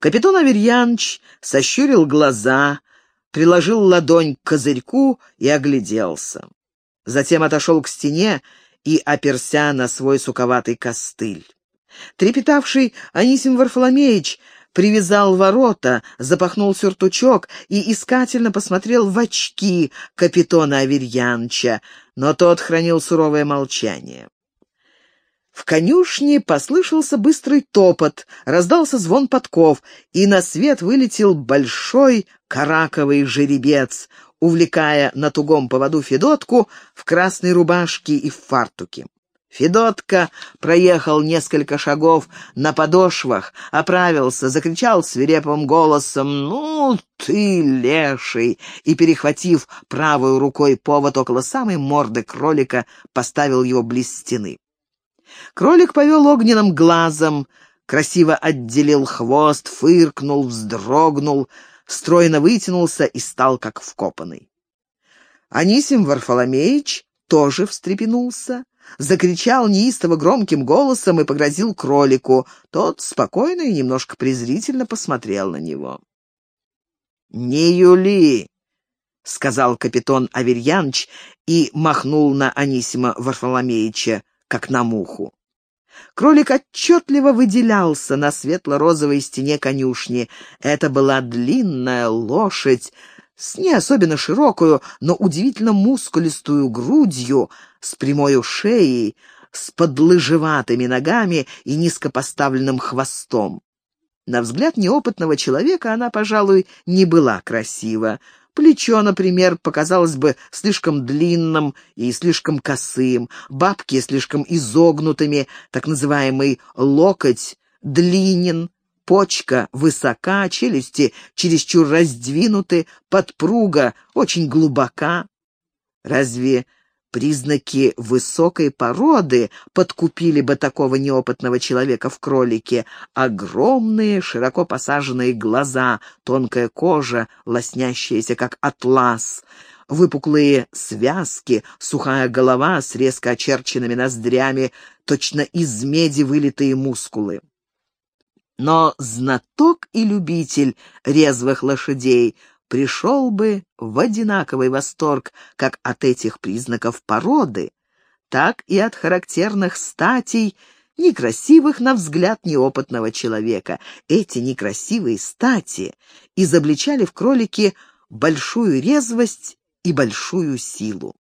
Капитан Аверьяныч сощурил глаза, приложил ладонь к козырьку и огляделся. Затем отошел к стене и оперся на свой суковатый костыль. Трепетавший Анисим Варфоломеич привязал ворота, запахнул сюртучок и искательно посмотрел в очки капитона Аверьянча, но тот хранил суровое молчание. В конюшне послышался быстрый топот, раздался звон подков, и на свет вылетел большой караковый жеребец, увлекая на тугом поводу Федотку в красной рубашке и в фартуке. Федотка проехал несколько шагов на подошвах, оправился, закричал свирепым голосом «Ну ты, леший!» и, перехватив правой рукой повод около самой морды кролика, поставил его близ стены. Кролик повел огненным глазом, красиво отделил хвост, фыркнул, вздрогнул, стройно вытянулся и стал как вкопанный. Анисим Варфоломеич тоже встрепенулся, закричал неистово громким голосом и погрозил кролику. Тот спокойно и немножко презрительно посмотрел на него. «Не юли!» — сказал капитан Аверьяныч и махнул на Анисима Варфоломеича, как на муху. Кролик отчетливо выделялся на светло-розовой стене конюшни. Это была длинная лошадь с не особенно широкую, но удивительно мускулистую грудью, с прямой шеей, с подлыжеватыми ногами и низко поставленным хвостом. На взгляд неопытного человека она, пожалуй, не была красива. Плечо, например, показалось бы слишком длинным и слишком косым, бабки слишком изогнутыми, так называемый локоть длинен, почка высока, челюсти чересчур раздвинуты, подпруга очень глубока. Разве Признаки высокой породы подкупили бы такого неопытного человека в кролике. Огромные, широко посаженные глаза, тонкая кожа, лоснящаяся, как атлас, выпуклые связки, сухая голова с резко очерченными ноздрями, точно из меди вылитые мускулы. Но знаток и любитель резвых лошадей пришел бы в одинаковый восторг как от этих признаков породы, так и от характерных статей, некрасивых на взгляд неопытного человека. Эти некрасивые стати изобличали в кролике большую резвость и большую силу.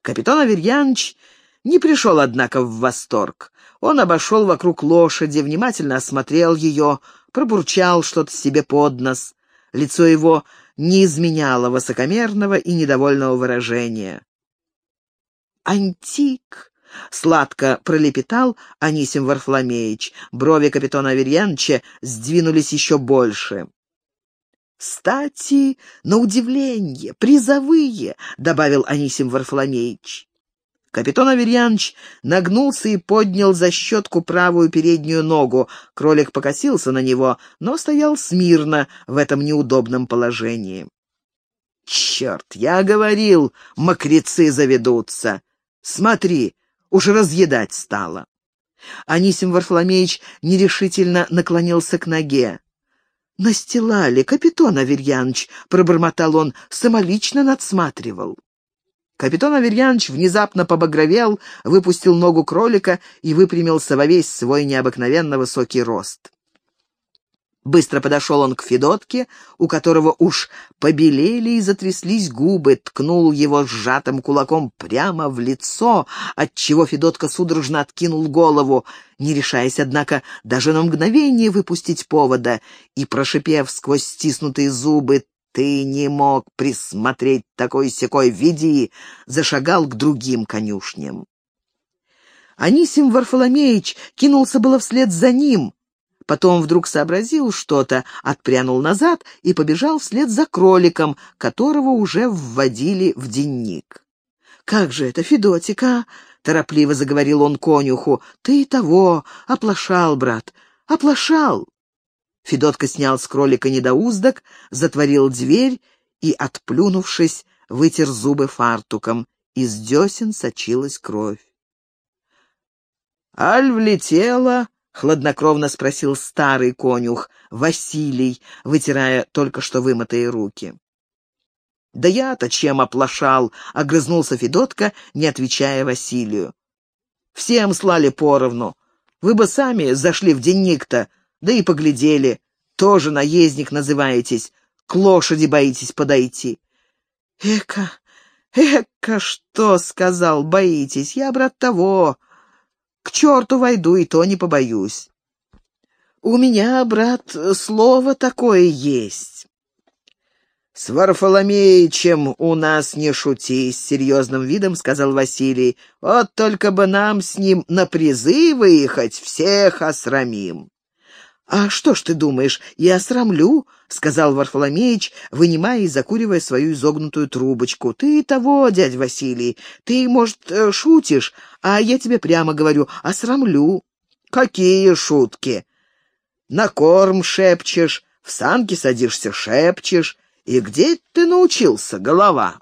Капитан Аверьяныч не пришел, однако, в восторг. Он обошел вокруг лошади, внимательно осмотрел ее, пробурчал что-то себе под нос. Лицо его не изменяло высокомерного и недовольного выражения. «Антик!» — сладко пролепетал Анисим Варфломеич. Брови капитана Аверьяновича сдвинулись еще больше. «Стати, на удивление, призовые!» — добавил Анисим Варфломеич. Капитан Аверьяныч нагнулся и поднял за щетку правую переднюю ногу. Кролик покосился на него, но стоял смирно в этом неудобном положении. «Черт, я говорил, мокрецы заведутся! Смотри, уж разъедать стало!» Анисим Варфоломеич нерешительно наклонился к ноге. «Настилали, капитан Аверьяныч», — пробормотал он, — «самолично надсматривал». Капитан Аверьянович внезапно побагровел, выпустил ногу кролика и выпрямился во весь свой необыкновенно высокий рост. Быстро подошел он к Федотке, у которого уж побелели и затряслись губы, ткнул его сжатым кулаком прямо в лицо, отчего Федотка судорожно откинул голову, не решаясь, однако, даже на мгновение выпустить повода, и, прошипев сквозь стиснутые зубы «Ты не мог присмотреть такой-сякой, веди!» зашагал к другим конюшням. Анисим Варфоломеич кинулся было вслед за ним, потом вдруг сообразил что-то, отпрянул назад и побежал вслед за кроликом, которого уже вводили в денник. «Как же это, Федотика?» — торопливо заговорил он конюху. «Ты того, оплошал, брат, оплошал!» Федотка снял с кролика недоуздок, затворил дверь и, отплюнувшись, вытер зубы фартуком. Из десен сочилась кровь. «Аль влетела, хладнокровно спросил старый конюх, Василий, вытирая только что вымытые руки. «Да я-то чем оплошал?» — огрызнулся Федотка, не отвечая Василию. «Всем слали поровну. Вы бы сами зашли в денник-то, да и поглядели. Тоже наездник называетесь, к лошади боитесь подойти». «Эка, эка, что сказал, боитесь? Я, брат, того, к черту войду, и то не побоюсь. У меня, брат, слово такое есть. «С Варфоломеичем у нас не шути», — с серьезным видом сказал Василий. «Вот только бы нам с ним на призы выехать, всех осрамим». «А что ж ты думаешь, я осрамлю?» — сказал Варфоломеич, вынимая и закуривая свою изогнутую трубочку. «Ты того, дядь Василий, ты, может, э, шутишь, а я тебе прямо говорю, осрамлю». «Какие шутки!» «На корм шепчешь, в санки садишься, шепчешь. И где ты научился, голова?»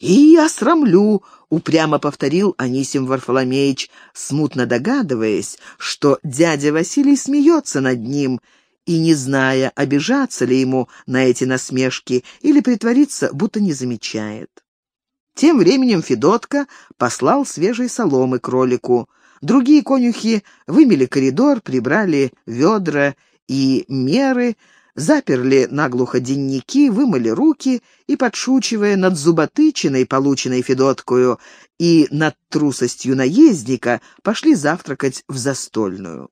«И осрамлю», — упрямо повторил Анисим Варфоломеич, смутно догадываясь, что дядя Василий смеется над ним, и не зная, обижаться ли ему на эти насмешки или притвориться, будто не замечает. Тем временем Федотка послал свежей соломы кролику. Другие конюхи вымели коридор, прибрали ведра и меры, заперли наглухо денники, вымыли руки и, подшучивая над зуботычиной, полученной Федоткою, и над трусостью наездника, пошли завтракать в застольную.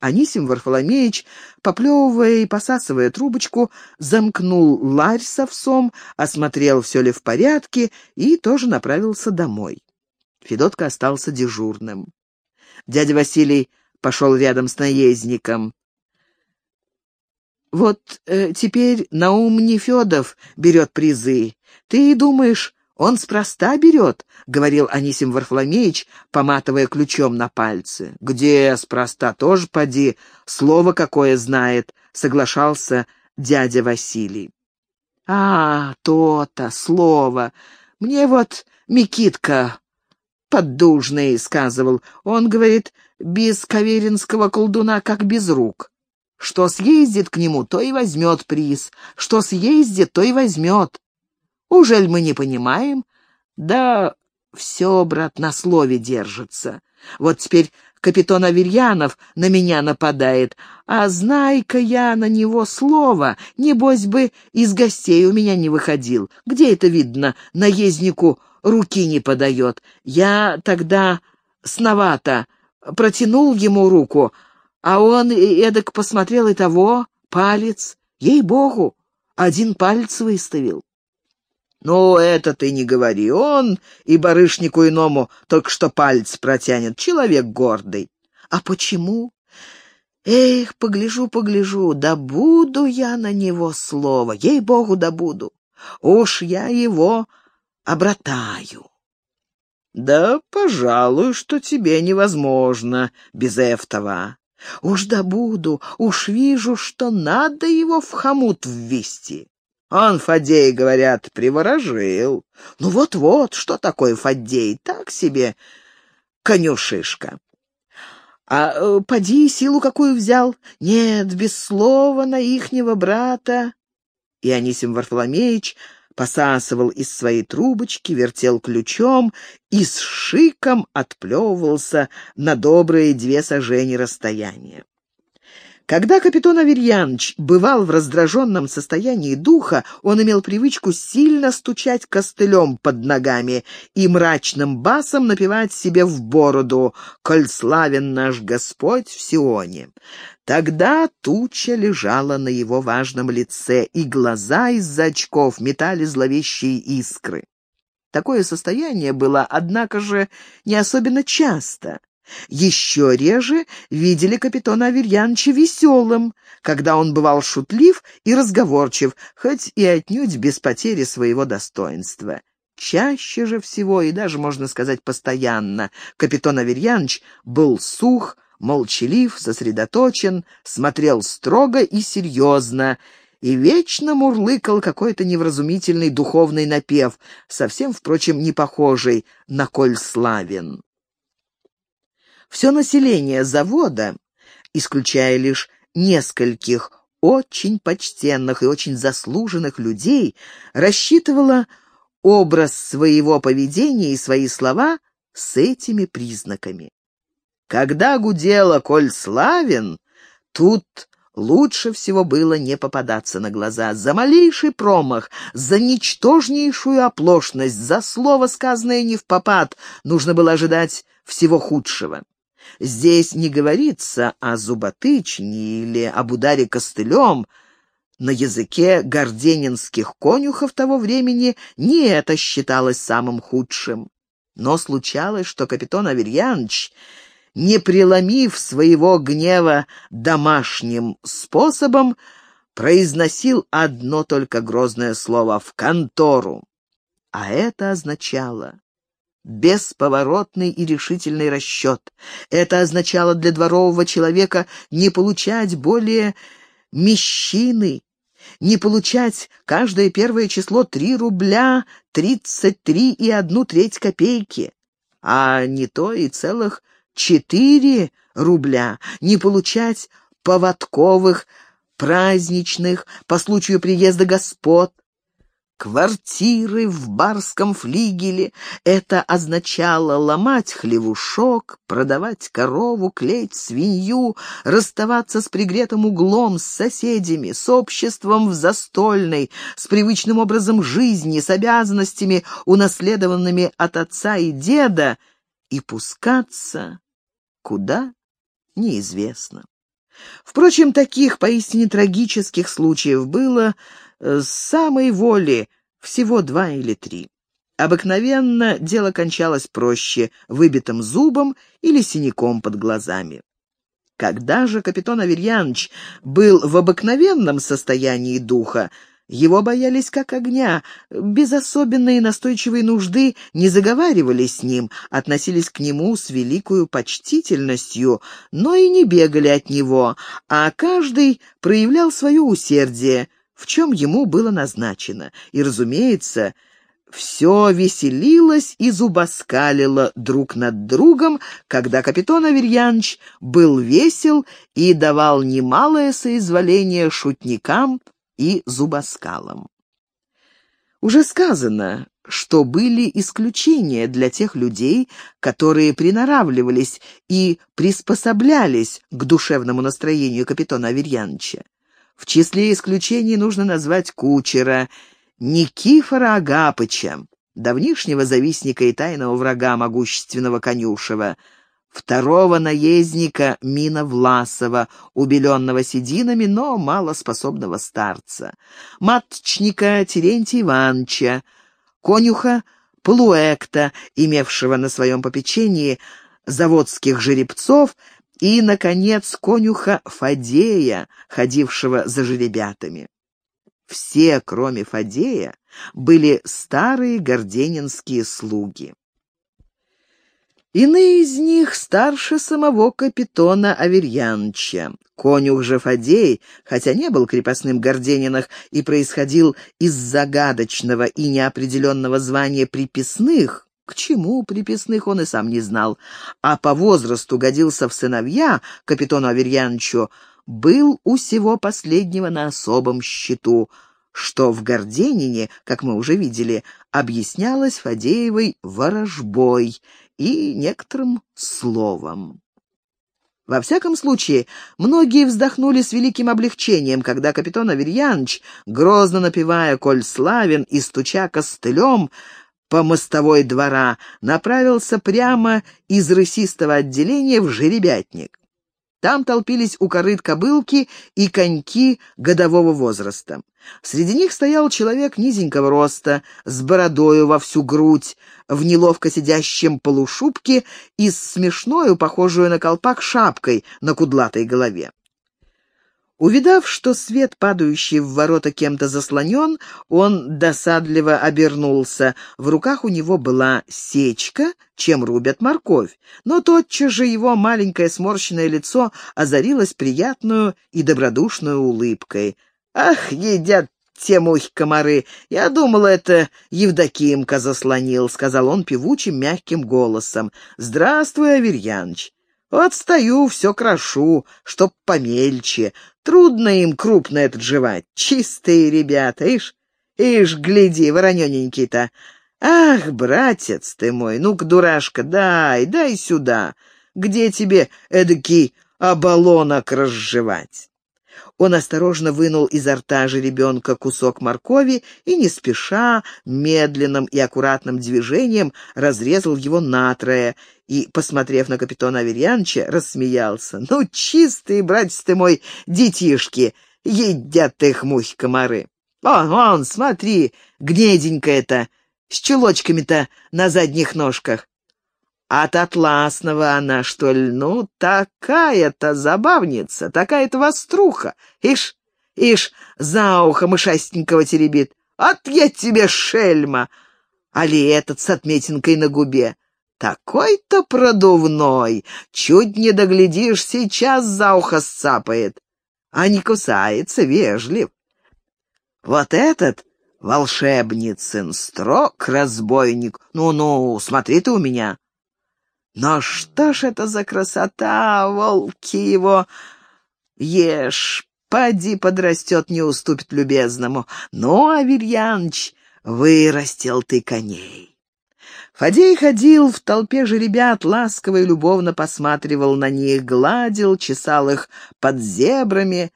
Анисим Варфоломеич, поплевывая и посасывая трубочку, замкнул ларь с овсом, осмотрел, все ли в порядке, и тоже направился домой. Федотка остался дежурным. Дядя Василий пошел рядом с наездником. «Вот э, теперь Наум Нефедов берет призы. Ты думаешь, он спроста берет?» — говорил Анисим Варфоломеич, поматывая ключом на пальцы. «Где спроста? Тоже поди. Слово какое знает», — соглашался дядя Василий. «А, то-то, слово. Мне вот Микитка поддужный сказывал. Он, говорит, без каверинского колдуна, как без рук. Что съездит к нему, то и возьмет приз. Что съездит, то и возьмет. Ужель мы не понимаем? Да все, брат, на слове держится. Вот теперь капитан Аверьянов на меня нападает, а знай-ка я на него слово, небось бы из гостей у меня не выходил. Где это видно, наезднику руки не подает? Я тогда сновато протянул ему руку, а он эдак посмотрел и того, палец, ей-богу, один палец выставил. «Ну, это ты не говори, он и барышнику иному только что палец протянет, человек гордый». «А почему?» «Эх, погляжу, погляжу, да буду я на него слово, ей-богу, да буду. Уж я его обратаю». «Да, пожалуй, что тебе невозможно без Эфтова. Уж да буду, уж вижу, что надо его в хомут ввести. Он, Фадей, говорят, приворожил. Ну вот-вот, что такое Фадей? Так себе конюшишка. А э, поди силу какую взял? Нет, без слова на ихнего брата. И Анисим Варфоломеич посасывал из своей трубочки, вертел ключом и с шиком отплевывался на добрые две сажени расстояния. Когда капитан Аверьяныч бывал в раздраженном состоянии духа, он имел привычку сильно стучать костылем под ногами и мрачным басом напевать себе в бороду «Коль славен наш Господь в Сионе». Тогда туча лежала на его важном лице, и глаза из-за очков метали зловещие искры. Такое состояние было, однако же, не особенно часто. Еще реже видели капитана Аверьяновича веселым, когда он бывал шутлив и разговорчив, хоть и отнюдь без потери своего достоинства. Чаще же всего, и даже, можно сказать, постоянно, капитан Аверьянович был сух, молчалив, сосредоточен, смотрел строго и серьезно, и вечно мурлыкал какой-то невразумительный духовный напев, совсем, впрочем, не похожий на «Коль славен». Все население завода исключая лишь нескольких очень почтенных и очень заслуженных людей, рассчитывала образ своего поведения и свои слова с этими признаками. Когда гудела «Коль славен», тут лучше всего было не попадаться на глаза. За малейший промах, за ничтожнейшую оплошность, за слово, сказанное не в попад, нужно было ожидать всего худшего. Здесь не говорится о зуботычне или об ударе костылем. На языке горденинских конюхов того времени не это считалось самым худшим. Но случалось, что капитан Аверьянович, не преломив своего гнева домашним способом, произносил одно только грозное слово «в контору». А это означало бесповоротный и решительный расчет. Это означало для дворового человека не получать более мещины, не получать каждое первое число три рубля тридцать три и одну треть копейки, а не то и целых четыре рубля, не получать поводковых, праздничных, по случаю приезда господ, квартиры в барском флигеле. Это означало ломать хлевушок, продавать корову, клеить свинью, расставаться с пригретым углом, с соседями, с обществом в застольной, с привычным образом жизни, с обязанностями, унаследованными от отца и деда, и пускаться куда — неизвестно. Впрочем, таких поистине трагических случаев было с самой воли всего два или три. Обыкновенно дело кончалось проще, выбитым зубом или синяком под глазами. Когда же капитан Аверьянович был в обыкновенном состоянии духа, его боялись как огня, без особенной настойчивой нужды не заговаривали с ним, относились к нему с великою почтительностью, но и не бегали от него, а каждый проявлял свое усердие — в чем ему было назначено, и, разумеется, все веселилось и зубоскалило друг над другом, когда капитан Аверьянович был весел и давал немалое соизволение шутникам и зубоскалам. Уже сказано, что были исключения для тех людей, которые приноравливались и приспособлялись к душевному настроению капитана Аверьяновича. В числе исключений нужно назвать кучера Никифора Агапыча, давнишнего завистника и тайного врага могущественного Конюшева, второго наездника Мина Власова, убеленного сединами, но малоспособного старца, матчника Терентия Ивановича, конюха Полуэкта, имевшего на своем попечении заводских жеребцов и, наконец, конюха Фадея, ходившего за жеребятами. Все, кроме Фадея, были старые горденинские слуги. Иные из них старше самого капитона Аверьяновича. Конюх же Фадей, хотя не был крепостным Горденинах и происходил из загадочного и неопределенного звания приписных, к чему приписных он и сам не знал, а по возрасту годился в сыновья капитану Аверьяновичу, был у всего последнего на особом счету, что в Горденине, как мы уже видели, объяснялось Фадеевой ворожбой и некоторым словом. Во всяком случае, многие вздохнули с великим облегчением, когда капитан Аверьянович, грозно напевая «Коль славен» и стуча костылем, по мостовой двора, направился прямо из рысистого отделения в жеребятник. Там толпились у корыт кобылки и коньки годового возраста. Среди них стоял человек низенького роста, с бородою во всю грудь, в неловко сидящем полушубке и с смешною, похожую на колпак, шапкой на кудлатой голове. Увидав, что свет, падающий в ворота, кем-то заслонен, он досадливо обернулся. В руках у него была сечка, чем рубят морковь. Но тотчас же его маленькое сморщенное лицо озарилось приятную и добродушную улыбкой. «Ах, едят те мухи-комары! Я думал, это Евдокимка заслонил», — сказал он певучим мягким голосом. «Здравствуй, Аверьяныч! Вот стою, все крошу, чтоб помельче. Трудно им крупно этот жевать. Чистые ребята, ишь, ишь, гляди, воронененький-то. Ах, братец ты мой, ну-ка, дурашка, дай, дай сюда. Где тебе эдакий оболонок разжевать? Он осторожно вынул изо рта жеребенка кусок моркови и, не спеша, медленным и аккуратным движением разрезал его натрое и, посмотрев на капитана Аверьяновича, рассмеялся. «Ну, чистые, братец ты мой, детишки, едят их мухи-комары! Вон, вон, смотри, гнеденькая-то, с чулочками-то на задних ножках. От атласного она, что ли? Ну, такая-то забавница, такая-то воструха. Ишь, ишь, за ухо мышастенького теребит. От я тебе шельма! Али этот с отметинкой на губе. Такой-то продувной, чуть не доглядишь, сейчас за ухо сцапает. А не кусается, вежлив. Вот этот волшебницын строк, разбойник. Ну-ну, смотри ты у меня. Но что ж это за красота, волки его! Ешь, поди подрастет, не уступит любезному. Ну, Аверьяныч, вырастил ты коней. Фадей ходил в толпе же ребят, ласково и любовно посматривал на них, гладил, чесал их под зебрами,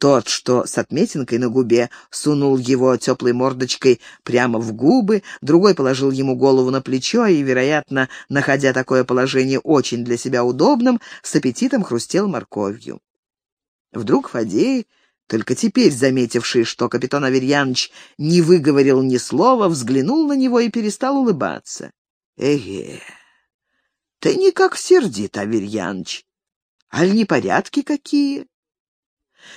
тот, что с отметинкой на губе, сунул его теплой мордочкой прямо в губы, другой положил ему голову на плечо и, вероятно, находя такое положение очень для себя удобным, с аппетитом хрустел морковью. Вдруг Фадей, только теперь заметивший, что капитан Аверьяныч не выговорил ни слова, взглянул на него и перестал улыбаться. «Эге, ты никак сердит, Аверьяныч. Аль непорядки какие?»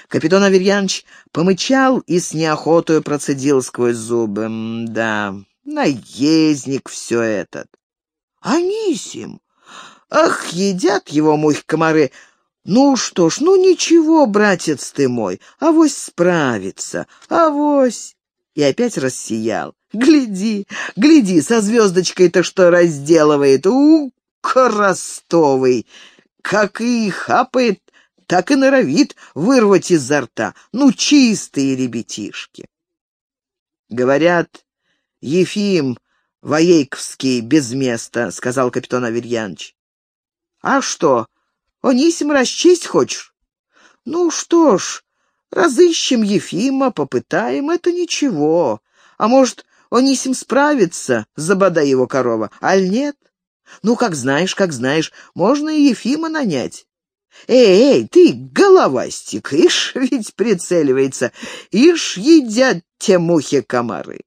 Капитан Аверьянович помычал и с неохотою процедил сквозь зубы. «Да, наездник все этот». «Анисим! Ах, едят его мухи-комары! Ну что ж, ну ничего, братец ты мой, авось справится, авось!» И опять рассиял. «Гляди, гляди, со звездочкой-то что разделывает! У, Коростовый! Как и хапает так и норовит вырвать изо рта. Ну, чистые ребятишки. Говорят, Ефим Воейковский без места, — сказал капитан Аверьянович. А что, Онисим расчесть хочешь? Ну что ж, разыщем Ефима, попытаем, это ничего. А может, Онисим справится, забодай его корова, аль нет? Ну, как знаешь, как знаешь, можно и Ефима нанять. «Эй, эй, ты, головастик, ишь ведь прицеливается, ишь едят те мухи-комары!»